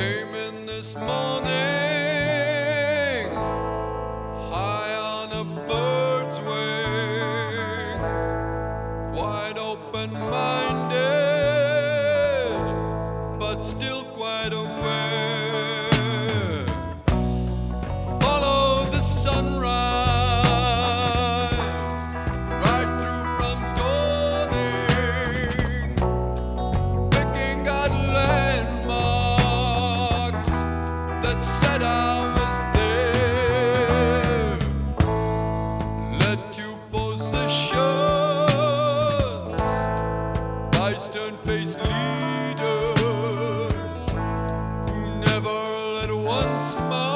came in this morning high on a bird's wing, quite open minded, but still quite aware. Smile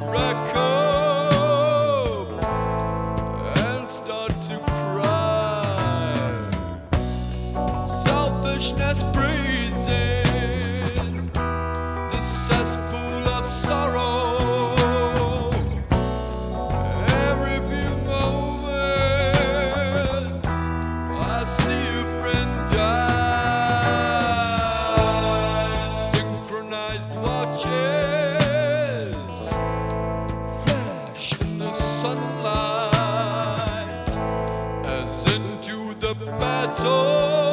two the battle.